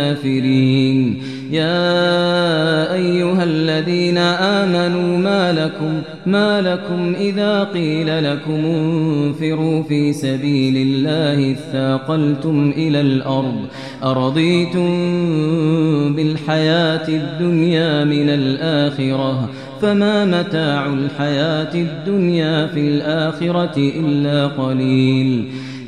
الكافرين. يا أيها الذين آمنوا ما لكم ما لكم إذا قيل لكم انفروا في سبيل الله ثاقلتم إلى الأرض أرضيتم بالحياة الدنيا من الآخرة فما متاع الحياة الدنيا في الآخرة إلا قليل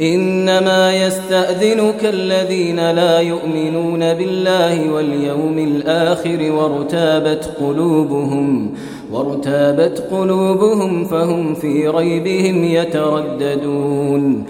إنما يستأذنك الذين لا يؤمنون بالله واليوم الآخر وارتابت قلوبهم وارتابت قلوبهم فهم في ريبهم يترددون.